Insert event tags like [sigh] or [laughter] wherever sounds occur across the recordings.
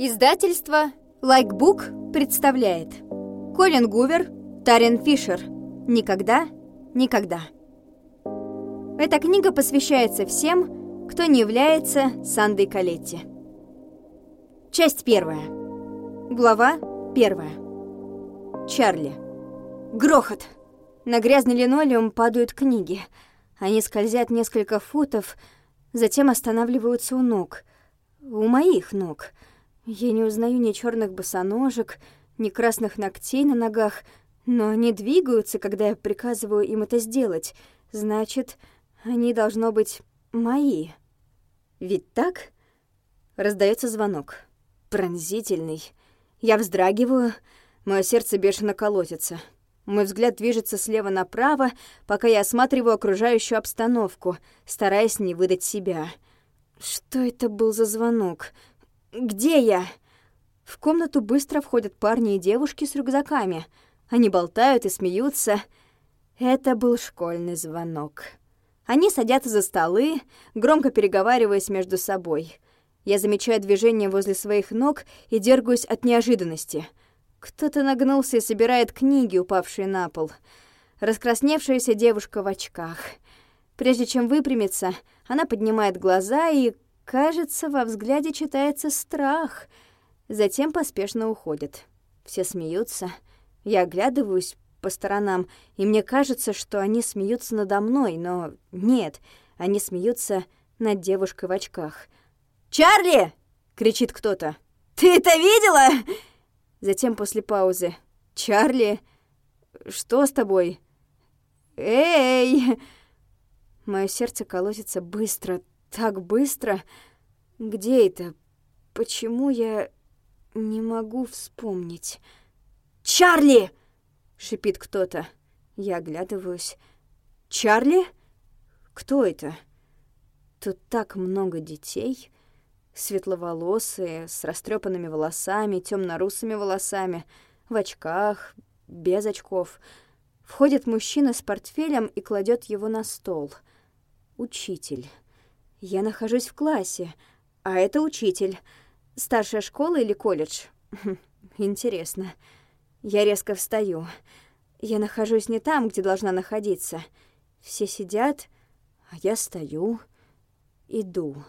Издательство «Лайкбук» представляет Колин Гувер, Тарин Фишер «Никогда, никогда». Эта книга посвящается всем, кто не является Сандой Калетти. Часть первая. Глава первая. Чарли. Грохот. На грязный линолеум падают книги. Они скользят несколько футов, затем останавливаются у ног. У моих ног — я не узнаю ни черных босоножек, ни красных ногтей на ногах, но они двигаются, когда я приказываю им это сделать. Значит, они должно быть мои. Ведь так? Раздается звонок. Пронзительный. Я вздрагиваю, мое сердце бешено колотится. Мой взгляд движется слева направо, пока я осматриваю окружающую обстановку, стараясь не выдать себя. Что это был за звонок? «Где я?» В комнату быстро входят парни и девушки с рюкзаками. Они болтают и смеются. Это был школьный звонок. Они садятся за столы, громко переговариваясь между собой. Я замечаю движение возле своих ног и дергаюсь от неожиданности. Кто-то нагнулся и собирает книги, упавшие на пол. Раскрасневшаяся девушка в очках. Прежде чем выпрямиться, она поднимает глаза и Кажется, во взгляде читается страх. Затем поспешно уходит. Все смеются. Я оглядываюсь по сторонам, и мне кажется, что они смеются надо мной, но нет, они смеются над девушкой в очках. «Чарли!» — кричит кто-то. «Ты это видела?» Затем после паузы. «Чарли, что с тобой?» «Эй!» Мое сердце колотится быстро, так быстро. Где это? Почему я не могу вспомнить? «Чарли!» — шипит кто-то. Я оглядываюсь. «Чарли? Кто это?» Тут так много детей. Светловолосые, с растрепанными волосами, темно-русыми волосами, в очках, без очков. Входит мужчина с портфелем и кладет его на стол. Учитель. Я нахожусь в классе, а это учитель. Старшая школа или колледж? [laughs] Интересно. Я резко встаю. Я нахожусь не там, где должна находиться. Все сидят, а я стою, иду.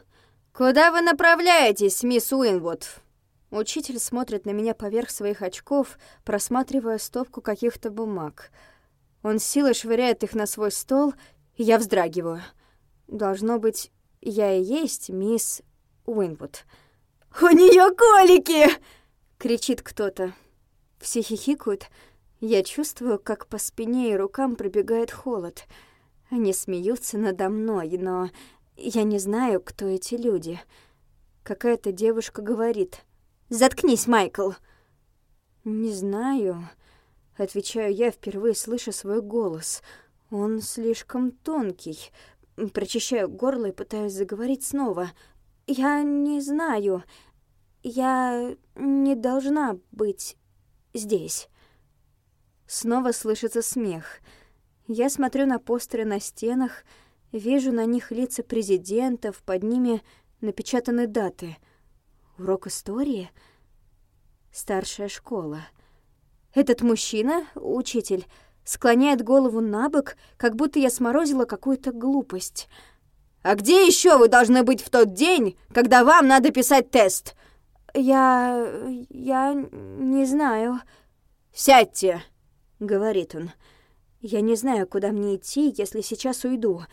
«Куда вы направляетесь, мисс Уинвуд?» Учитель смотрит на меня поверх своих очков, просматривая стопку каких-то бумаг. Он силой швыряет их на свой стол, и я вздрагиваю. Должно быть, я и есть мисс Уинвуд. «У нее колики!» — кричит кто-то. Все хихикают. Я чувствую, как по спине и рукам пробегает холод. Они смеются надо мной, но я не знаю, кто эти люди. Какая-то девушка говорит. «Заткнись, Майкл!» «Не знаю», — отвечаю я, впервые слыша свой голос. «Он слишком тонкий, Прочищаю горло и пытаюсь заговорить снова. «Я не знаю. Я не должна быть здесь». Снова слышится смех. Я смотрю на постеры на стенах, вижу на них лица президентов, под ними напечатаны даты. Урок истории? Старшая школа. Этот мужчина, учитель, склоняет голову на бок, как будто я сморозила какую-то глупость. «А где еще вы должны быть в тот день, когда вам надо писать тест?» «Я... я не знаю». «Сядьте», — говорит он. «Я не знаю, куда мне идти, если сейчас уйду».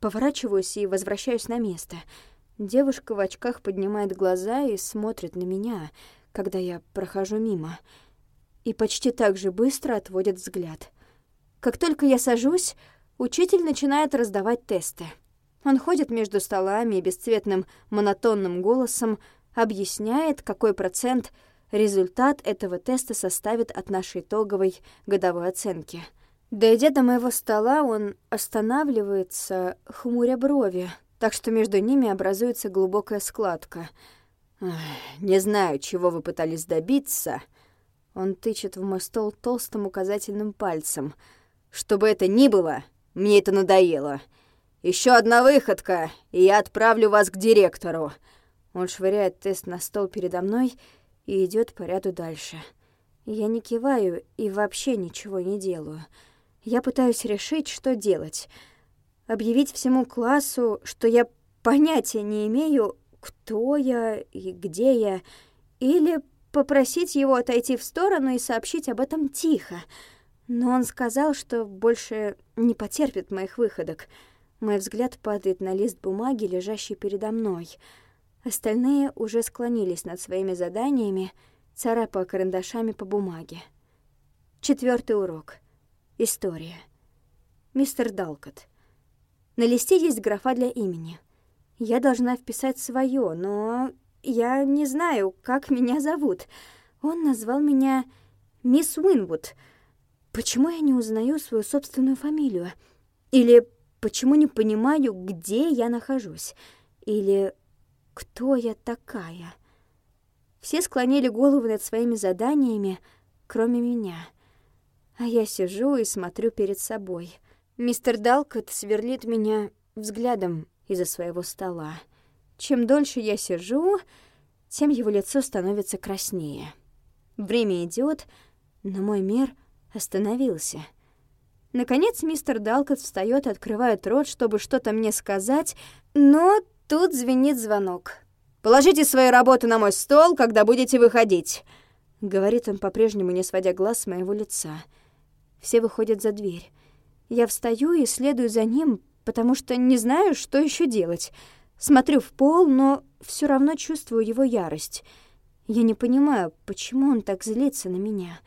Поворачиваюсь и возвращаюсь на место. Девушка в очках поднимает глаза и смотрит на меня, когда я прохожу мимо. И почти так же быстро отводит взгляд. Как только я сажусь, учитель начинает раздавать тесты. Он ходит между столами и бесцветным монотонным голосом объясняет, какой процент результат этого теста составит от нашей итоговой годовой оценки. Дойдя до моего стола, он останавливается, хмуря брови, так что между ними образуется глубокая складка. «Не знаю, чего вы пытались добиться». Он тычет в мой стол толстым указательным пальцем — что бы это ни было, мне это надоело. Еще одна выходка, и я отправлю вас к директору». Он швыряет тест на стол передо мной, и идет по ряду дальше. Я не киваю и вообще ничего не делаю. Я пытаюсь решить, что делать. Объявить всему классу, что я понятия не имею, кто я и где я, или попросить его отойти в сторону и сообщить об этом тихо. Но он сказал, что больше не потерпит моих выходок. Мой взгляд падает на лист бумаги, лежащий передо мной. Остальные уже склонились над своими заданиями, царапая карандашами по бумаге. Четвертый урок. История. Мистер Далкот. На листе есть графа для имени. Я должна вписать свое, но я не знаю, как меня зовут. Он назвал меня мисс Уинвуд. Почему я не узнаю свою собственную фамилию? Или почему не понимаю, где я нахожусь? Или кто я такая? Все склонили головы над своими заданиями, кроме меня. А я сижу и смотрю перед собой. Мистер Далкот сверлит меня взглядом из-за своего стола. Чем дольше я сижу, тем его лицо становится краснее. Время идет, но мой мир остановился. Наконец мистер Далкот встает открывает рот, чтобы что-то мне сказать, но тут звенит звонок. «Положите свою работу на мой стол, когда будете выходить», — говорит он, по-прежнему не сводя глаз с моего лица. Все выходят за дверь. Я встаю и следую за ним, потому что не знаю, что еще делать. Смотрю в пол, но все равно чувствую его ярость. Я не понимаю, почему он так злится на меня.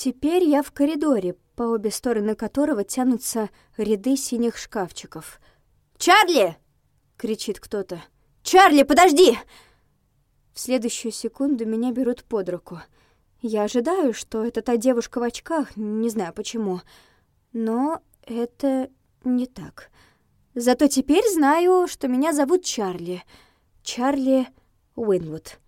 Теперь я в коридоре, по обе стороны которого тянутся ряды синих шкафчиков. «Чарли!» — кричит кто-то. «Чарли, подожди!» В следующую секунду меня берут под руку. Я ожидаю, что это та девушка в очках, не знаю почему. Но это не так. Зато теперь знаю, что меня зовут Чарли. Чарли Уинвуд.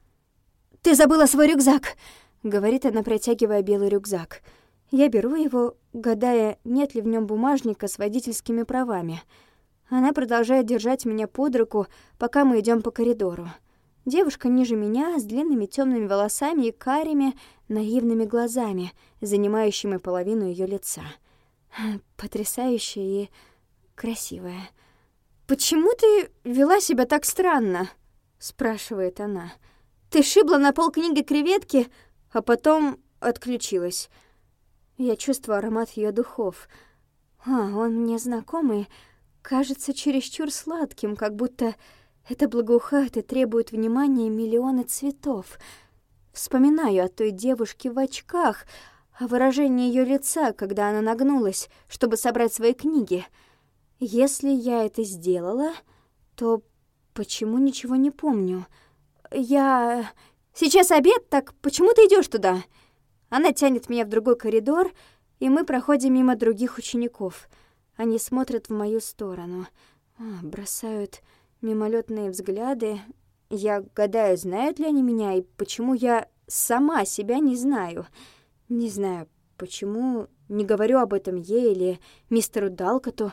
«Ты забыла свой рюкзак!» — говорит она, протягивая белый рюкзак. Я беру его, гадая, нет ли в нем бумажника с водительскими правами. Она продолжает держать меня под руку, пока мы идем по коридору. Девушка ниже меня, с длинными темными волосами и карими, наивными глазами, занимающими половину ее лица. Потрясающая и красивая. «Почему ты вела себя так странно?» — спрашивает она. «Ты шибла на пол книги креветки, а потом отключилась». Я чувствую аромат ее духов. А, он мне знакомый, кажется чересчур сладким, как будто это благоухает и требует внимания миллионы цветов. Вспоминаю о той девушке в очках, о выражении ее лица, когда она нагнулась, чтобы собрать свои книги — если я это сделала, то почему ничего не помню? Я... Сейчас обед, так почему ты идешь туда? Она тянет меня в другой коридор, и мы проходим мимо других учеников. Они смотрят в мою сторону, а, бросают мимолетные взгляды. Я гадаю, знают ли они меня, и почему я сама себя не знаю. Не знаю, почему не говорю об этом ей или мистеру Далкоту,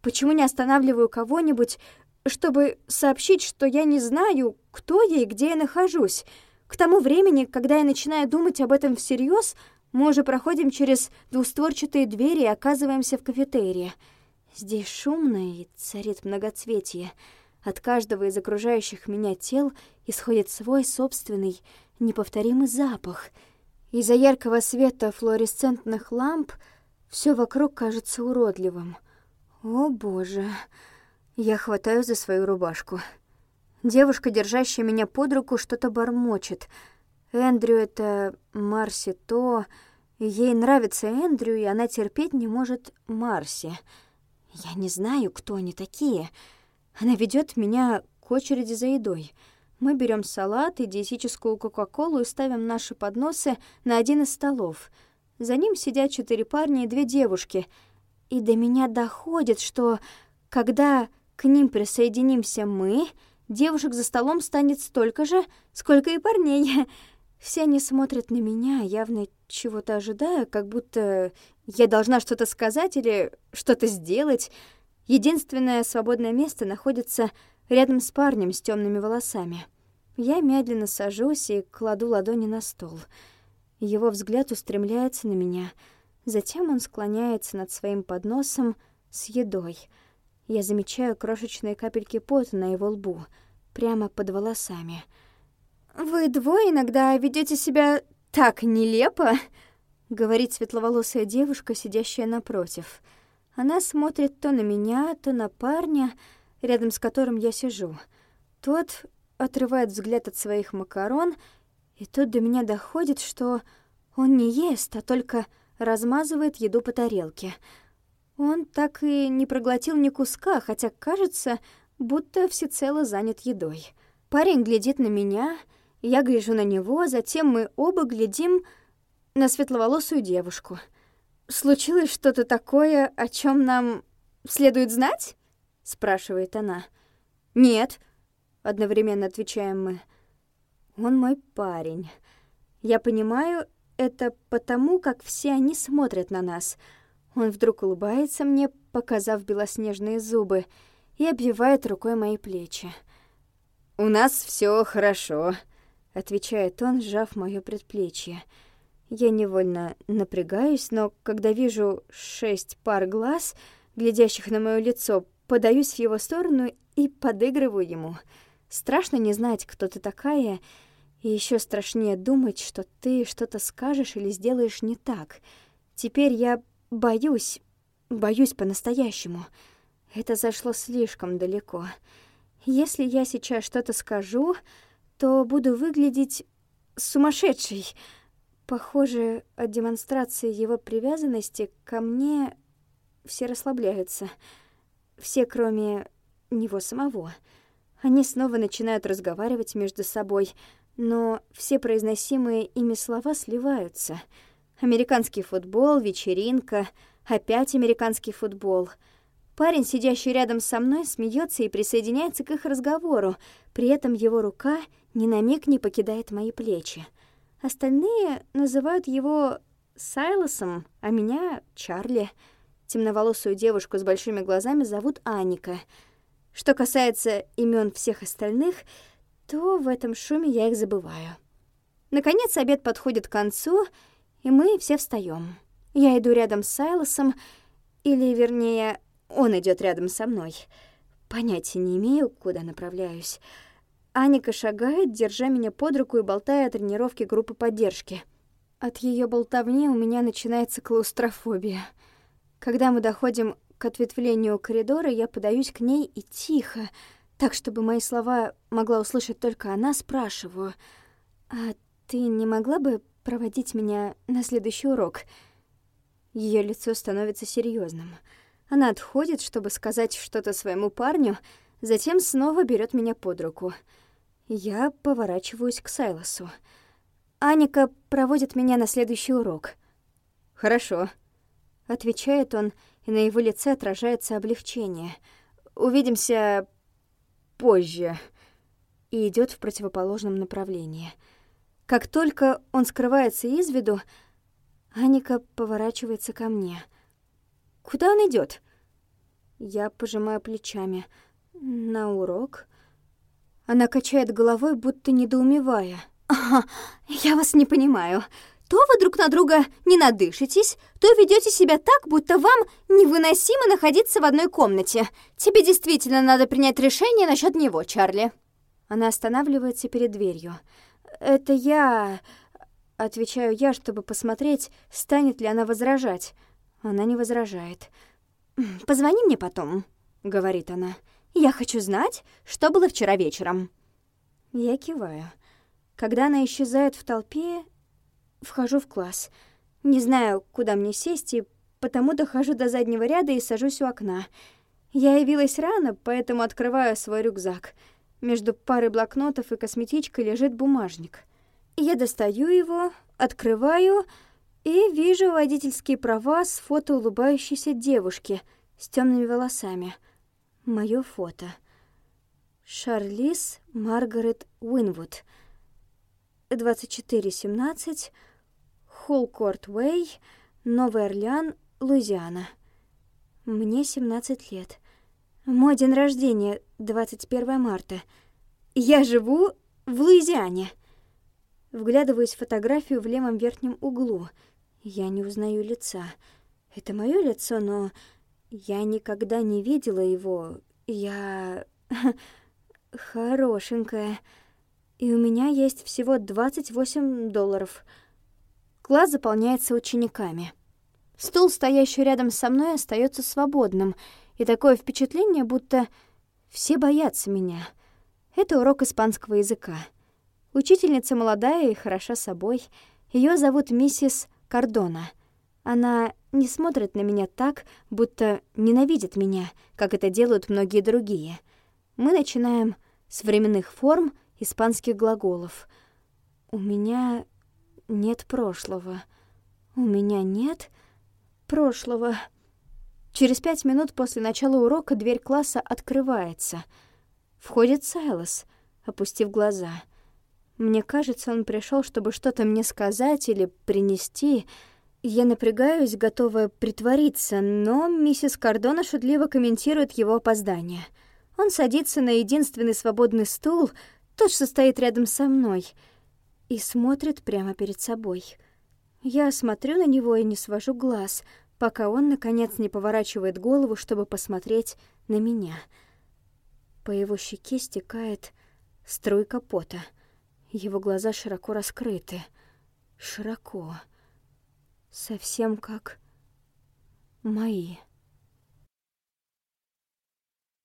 Почему не останавливаю кого-нибудь, чтобы сообщить, что я не знаю, кто я и где я нахожусь? К тому времени, когда я начинаю думать об этом всерьез, мы уже проходим через двустворчатые двери и оказываемся в кафетерии. Здесь шумно и царит многоцветие. От каждого из окружающих меня тел исходит свой собственный, неповторимый запах. Из-за яркого света флуоресцентных ламп все вокруг кажется уродливым — о боже. Я хватаю за свою рубашку. Девушка, держащая меня под руку, что-то бормочет. Эндрю — это Марси то... Ей нравится Эндрю, и она терпеть не может Марси. Я не знаю, кто они такие. Она ведет меня к очереди за едой. Мы берем салат и диетическую кока-колу и ставим наши подносы на один из столов. За ним сидят четыре парня и две девушки — и до меня доходит, что когда к ним присоединимся мы, девушек за столом станет столько же, сколько и парней. [laughs] Все они смотрят на меня, явно чего-то ожидая, как будто я должна что-то сказать или что-то сделать. Единственное свободное место находится рядом с парнем с темными волосами. Я медленно сажусь и кладу ладони на стол. Его взгляд устремляется на меня. Затем он склоняется над своим подносом с едой. Я замечаю крошечные капельки пота на его лбу, прямо под волосами. «Вы двое иногда ведете себя так нелепо», — говорит светловолосая девушка, сидящая напротив. Она смотрит то на меня, то на парня, рядом с которым я сижу. Тот отрывает взгляд от своих макарон, и тут до меня доходит, что он не ест, а только размазывает еду по тарелке. Он так и не проглотил ни куска, хотя кажется, будто всецело занят едой. Парень глядит на меня, я гляжу на него, затем мы оба глядим на светловолосую девушку. «Случилось что-то такое, о чем нам следует знать?» — спрашивает она. «Нет», — одновременно отвечаем мы. «Он мой парень. Я понимаю это потому, как все они смотрят на нас. Он вдруг улыбается мне, показав белоснежные зубы, и обвивает рукой мои плечи. «У нас все хорошо», — отвечает он, сжав моё предплечье. Я невольно напрягаюсь, но когда вижу шесть пар глаз, глядящих на моё лицо, подаюсь в его сторону и подыгрываю ему. Страшно не знать, кто ты такая, и еще страшнее думать, что ты что-то скажешь или сделаешь не так. Теперь я боюсь, боюсь по-настоящему. Это зашло слишком далеко. Если я сейчас что-то скажу, то буду выглядеть сумасшедшей. Похоже, от демонстрации его привязанности ко мне все расслабляются. Все, кроме него самого. Они снова начинают разговаривать между собой, но все произносимые ими слова сливаются. Американский футбол, вечеринка, опять американский футбол. Парень, сидящий рядом со мной, смеется и присоединяется к их разговору, при этом его рука ни на миг не покидает мои плечи. Остальные называют его Сайлосом, а меня — Чарли — Темноволосую девушку с большими глазами зовут Аника. Что касается имен всех остальных, то в этом шуме я их забываю. Наконец обед подходит к концу, и мы все встаем. Я иду рядом с Сайлосом, или, вернее, он идет рядом со мной. Понятия не имею, куда направляюсь. Аника шагает, держа меня под руку и болтая о тренировке группы поддержки. От ее болтовни у меня начинается клаустрофобия — когда мы доходим к ответвлению коридора, я подаюсь к ней и тихо, так, чтобы мои слова могла услышать только она, спрашиваю. «А ты не могла бы проводить меня на следующий урок?» Ее лицо становится серьезным. Она отходит, чтобы сказать что-то своему парню, затем снова берет меня под руку. Я поворачиваюсь к Сайлосу. Аника проводит меня на следующий урок. «Хорошо», Отвечает он, и на его лице отражается облегчение. «Увидимся позже» и идет в противоположном направлении. Как только он скрывается из виду, Аника поворачивается ко мне. «Куда он идет? Я пожимаю плечами. «На урок?» Она качает головой, будто недоумевая. «Ага, я вас не понимаю. То вы друг на друга не надышитесь, то ведете себя так, будто вам невыносимо находиться в одной комнате. Тебе действительно надо принять решение насчет него, Чарли». Она останавливается перед дверью. «Это я...» Отвечаю я, чтобы посмотреть, станет ли она возражать. Она не возражает. «Позвони мне потом», — говорит она. «Я хочу знать, что было вчера вечером». Я киваю. Когда она исчезает в толпе, Вхожу в класс. Не знаю, куда мне сесть, и потому дохожу до заднего ряда и сажусь у окна. Я явилась рано, поэтому открываю свой рюкзак. Между парой блокнотов и косметичкой лежит бумажник. Я достаю его, открываю и вижу водительские права с фото улыбающейся девушки с темными волосами. Моё фото. Шарлиз Маргарет Уинвуд. 2417 Холкорт Уэй, Новый Орлеан, Луизиана. Мне 17 лет. Мой день рождения 21 марта. Я живу в Луизиане. Вглядываюсь в фотографию в левом верхнем углу. Я не узнаю лица. Это мое лицо, но я никогда не видела его. Я [laughs] хорошенькая. И у меня есть всего 28 долларов. Класс заполняется учениками. Стул, стоящий рядом со мной, остается свободным, и такое впечатление, будто все боятся меня. Это урок испанского языка. Учительница молодая и хороша собой. Ее зовут миссис Кардона. Она не смотрит на меня так, будто ненавидит меня, как это делают многие другие. Мы начинаем с временных форм испанских глаголов. У меня нет прошлого. У меня нет прошлого. Через пять минут после начала урока дверь класса открывается. Входит Сайлос, опустив глаза. Мне кажется, он пришел, чтобы что-то мне сказать или принести. Я напрягаюсь, готовая притвориться, но миссис Кардона шутливо комментирует его опоздание. Он садится на единственный свободный стул, тот, что стоит рядом со мной, и смотрит прямо перед собой. Я смотрю на него и не свожу глаз, пока он, наконец, не поворачивает голову, чтобы посмотреть на меня. По его щеке стекает струйка пота. Его глаза широко раскрыты. Широко. Совсем как мои.